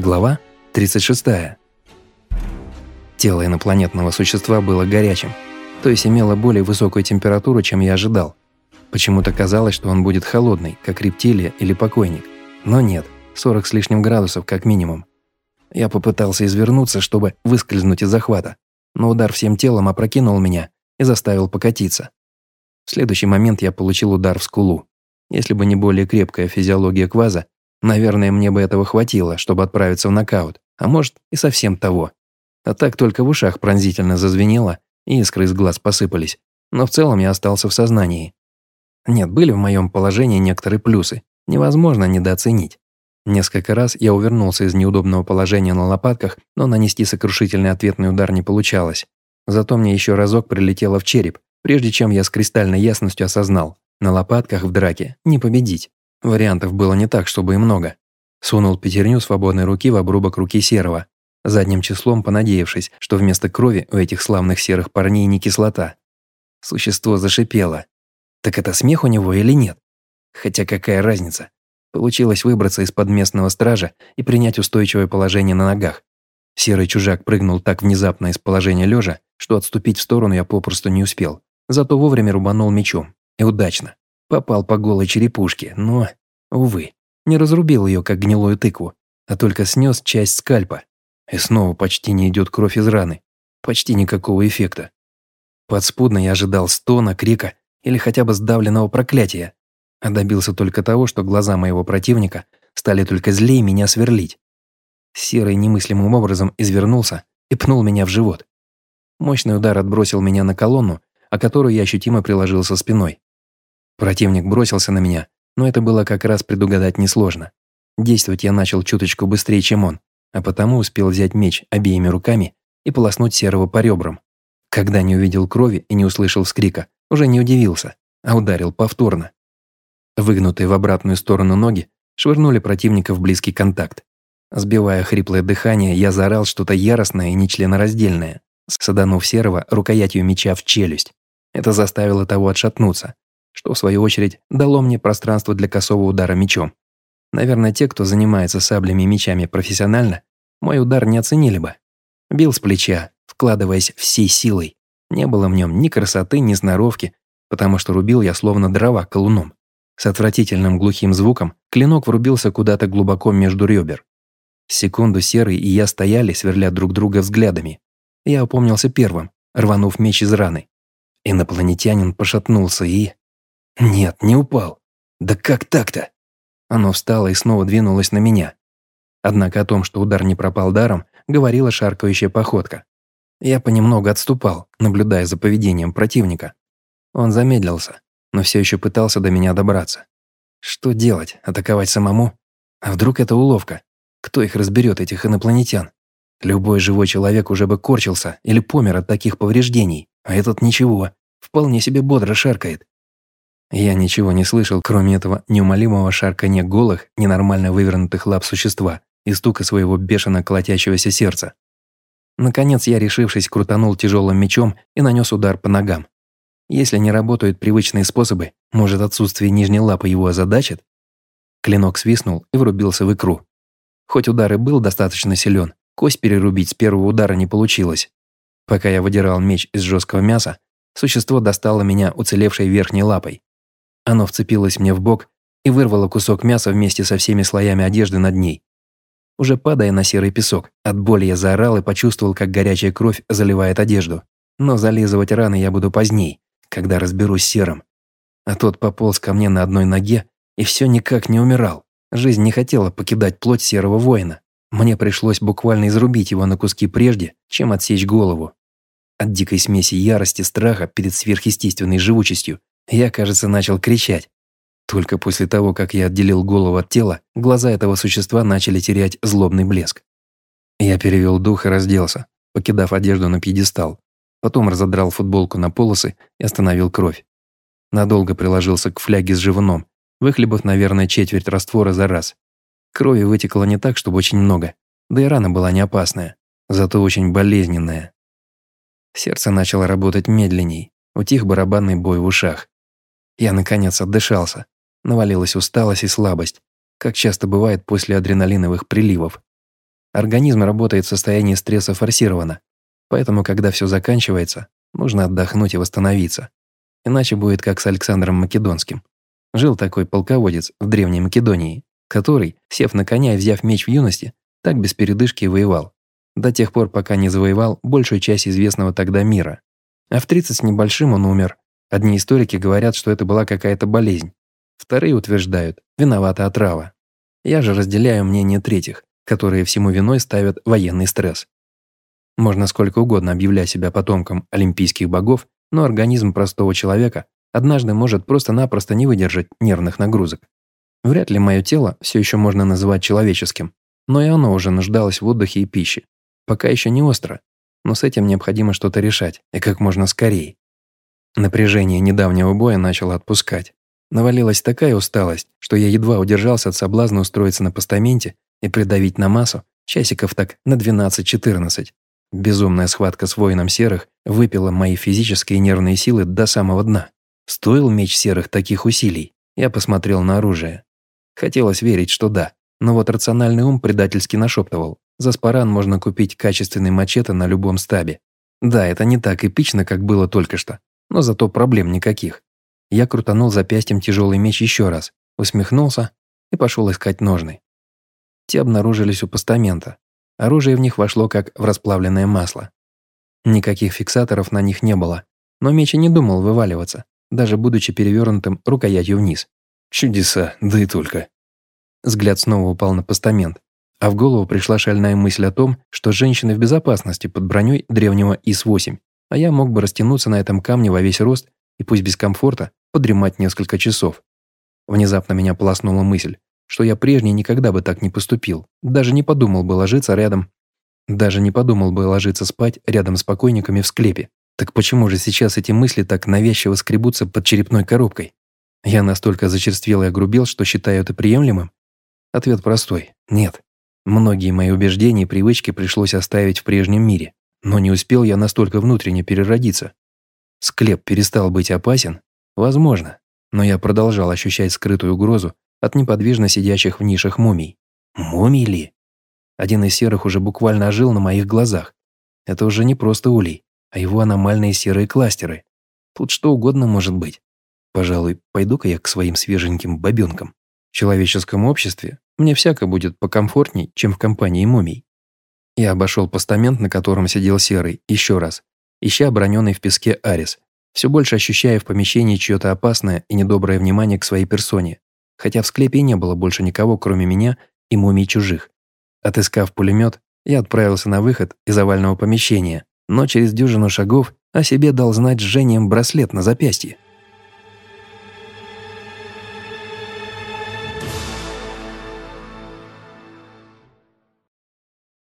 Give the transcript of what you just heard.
Глава 36. Тело инопланетного существа было горячим, то есть имело более высокую температуру, чем я ожидал. Почему-то казалось, что он будет холодный, как рептилия или покойник. Но нет, 40 с лишним градусов как минимум. Я попытался извернуться, чтобы выскользнуть из захвата, но удар всем телом опрокинул меня и заставил покатиться. В следующий момент я получил удар в скулу. Если бы не более крепкая физиология кваза, Наверное, мне бы этого хватило, чтобы отправиться в нокаут, а может и совсем того. А так только в ушах пронзительно зазвенело, и искры из глаз посыпались. Но в целом я остался в сознании. Нет, были в моем положении некоторые плюсы. Невозможно недооценить. Несколько раз я увернулся из неудобного положения на лопатках, но нанести сокрушительный ответный удар не получалось. Зато мне еще разок прилетело в череп, прежде чем я с кристальной ясностью осознал. На лопатках в драке не победить. Вариантов было не так, чтобы и много. Сунул пятерню свободной руки в обрубок руки серого, задним числом понадеявшись, что вместо крови у этих славных серых парней не кислота. Существо зашипело. Так это смех у него или нет? Хотя какая разница? Получилось выбраться из-под местного стража и принять устойчивое положение на ногах. Серый чужак прыгнул так внезапно из положения лежа, что отступить в сторону я попросту не успел. Зато вовремя рубанул мечом. И удачно. Попал по голой черепушке, но, увы, не разрубил ее, как гнилую тыкву, а только снес часть скальпа. И снова почти не идет кровь из раны. Почти никакого эффекта. Подспудно я ожидал стона, крика или хотя бы сдавленного проклятия, а добился только того, что глаза моего противника стали только злее меня сверлить. Серый немыслимым образом извернулся и пнул меня в живот. Мощный удар отбросил меня на колонну, о которую я ощутимо приложился спиной. Противник бросился на меня, но это было как раз предугадать несложно. Действовать я начал чуточку быстрее, чем он, а потому успел взять меч обеими руками и полоснуть серого по ребрам. Когда не увидел крови и не услышал вскрика, уже не удивился, а ударил повторно. Выгнутые в обратную сторону ноги швырнули противника в близкий контакт. Сбивая хриплое дыхание, я заорал что-то яростное и нечленораздельное, саданув серого рукоятью меча в челюсть. Это заставило того отшатнуться, что в свою очередь дало мне пространство для косого удара мечом. Наверное, те, кто занимается саблями и мечами профессионально, мой удар не оценили бы. Бил с плеча, вкладываясь всей силой. Не было в нем ни красоты, ни сноровки, потому что рубил я словно дрова колуном. С отвратительным глухим звуком клинок врубился куда-то глубоко между ребер. Секунду Серый и я стояли, сверля друг друга взглядами. Я опомнился первым, рванув меч из раны. Инопланетянин пошатнулся и... Нет, не упал. Да как так-то? Оно встало и снова двинулось на меня. Однако о том, что удар не пропал даром, говорила шаркающая походка. Я понемногу отступал, наблюдая за поведением противника. Он замедлился, но все еще пытался до меня добраться. Что делать? Атаковать самому? А вдруг это уловка? Кто их разберет, этих инопланетян? Любой живой человек уже бы корчился или помер от таких повреждений, а этот ничего, вполне себе бодро шаркает. Я ничего не слышал, кроме этого неумолимого шарканья голых, ненормально вывернутых лап существа и стука своего бешено колотящегося сердца. Наконец я, решившись, крутанул тяжелым мечом и нанес удар по ногам. Если не работают привычные способы, может отсутствие нижней лапы его озадачит? Клинок свистнул и врубился в икру. Хоть удар и был достаточно силен, кость перерубить с первого удара не получилось. Пока я выдирал меч из жесткого мяса, существо достало меня уцелевшей верхней лапой. Оно вцепилось мне в бок и вырвало кусок мяса вместе со всеми слоями одежды над ней. Уже падая на серый песок, от боли я заорал и почувствовал, как горячая кровь заливает одежду. Но зализывать раны я буду поздней, когда разберусь с серым. А тот пополз ко мне на одной ноге и все никак не умирал. Жизнь не хотела покидать плоть серого воина. Мне пришлось буквально изрубить его на куски прежде, чем отсечь голову. От дикой смеси ярости, страха перед сверхъестественной живучестью я, кажется, начал кричать. Только после того, как я отделил голову от тела, глаза этого существа начали терять злобный блеск. Я перевел дух и разделся, покидав одежду на пьедестал. Потом разодрал футболку на полосы и остановил кровь. Надолго приложился к фляге с живуном, выхлебав, наверное, четверть раствора за раз. Крови вытекло не так, чтобы очень много, да и рана была не опасная, зато очень болезненная. Сердце начало работать медленней, утих барабанный бой в ушах. Я, наконец, отдышался. Навалилась усталость и слабость, как часто бывает после адреналиновых приливов. Организм работает в состоянии стресса форсированно. Поэтому, когда все заканчивается, нужно отдохнуть и восстановиться. Иначе будет как с Александром Македонским. Жил такой полководец в Древней Македонии, который, сев на коня и взяв меч в юности, так без передышки и воевал. До тех пор, пока не завоевал большую часть известного тогда мира. А в 30 с небольшим он умер. Одни историки говорят, что это была какая-то болезнь. Вторые утверждают, виновата отрава. Я же разделяю мнение третьих, которые всему виной ставят военный стресс. Можно сколько угодно объявлять себя потомком олимпийских богов, но организм простого человека однажды может просто-напросто не выдержать нервных нагрузок. Вряд ли мое тело все еще можно называть человеческим, но и оно уже нуждалось в отдыхе и пище. Пока еще не остро, но с этим необходимо что-то решать, и как можно скорее. Напряжение недавнего боя начало отпускать. Навалилась такая усталость, что я едва удержался от соблазна устроиться на постаменте и придавить на массу часиков так на 12-14. Безумная схватка с воином серых выпила мои физические и нервные силы до самого дна. Стоил меч серых таких усилий? Я посмотрел на оружие. Хотелось верить, что да, но вот рациональный ум предательски нашептывал. За спаран можно купить качественный мачете на любом стабе. Да, это не так эпично, как было только что, но зато проблем никаких. Я крутанул запястьем тяжелый меч еще раз, усмехнулся и пошел искать ножны. Те обнаружились у постамента. Оружие в них вошло как в расплавленное масло. Никаких фиксаторов на них не было, но меч и не думал вываливаться, даже будучи перевернутым рукоятью вниз. Чудеса, да и только. Взгляд снова упал на постамент, а в голову пришла шальная мысль о том, что женщины в безопасности под броней древнего ИС-8, а я мог бы растянуться на этом камне во весь рост и пусть без комфорта, подремать несколько часов. Внезапно меня полоснула мысль, что я прежний никогда бы так не поступил, даже не подумал бы ложиться рядом, даже не подумал бы ложиться спать рядом с покойниками в склепе. Так почему же сейчас эти мысли так навязчиво скребутся под черепной коробкой? Я настолько зачерствел и огрубел, что считаю это приемлемым? Ответ простой – нет. Многие мои убеждения и привычки пришлось оставить в прежнем мире, но не успел я настолько внутренне переродиться. Склеп перестал быть опасен, Возможно, но я продолжал ощущать скрытую угрозу от неподвижно сидящих в нишах мумий. Мумий ли? Один из серых уже буквально ожил на моих глазах. Это уже не просто улей, а его аномальные серые кластеры. Тут что угодно может быть. Пожалуй, пойду-ка я к своим свеженьким бабенкам. В человеческом обществе мне всяко будет покомфортней, чем в компании мумий. Я обошел постамент, на котором сидел серый, еще раз, ища оброненный в песке арис, все больше ощущая в помещении чье-то опасное и недоброе внимание к своей персоне, хотя в склепе не было больше никого, кроме меня и мумий чужих. Отыскав пулемет, я отправился на выход из овального помещения, но через дюжину шагов о себе дал знать жжением браслет на запястье.